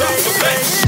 yourself a match.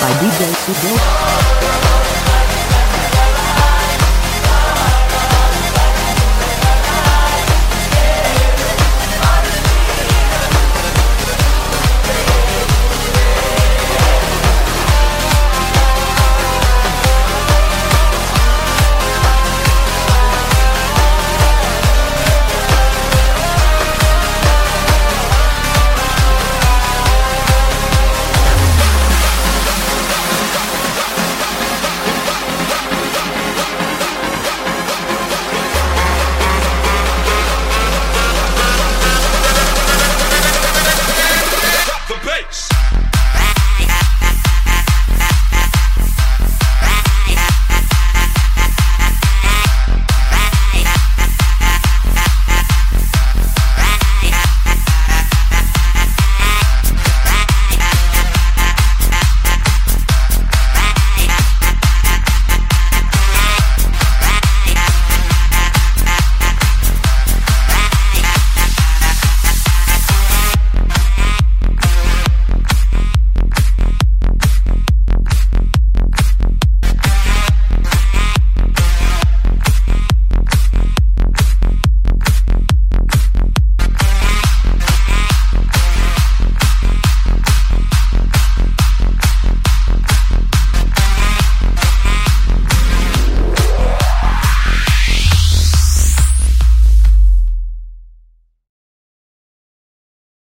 by DJ Sudo.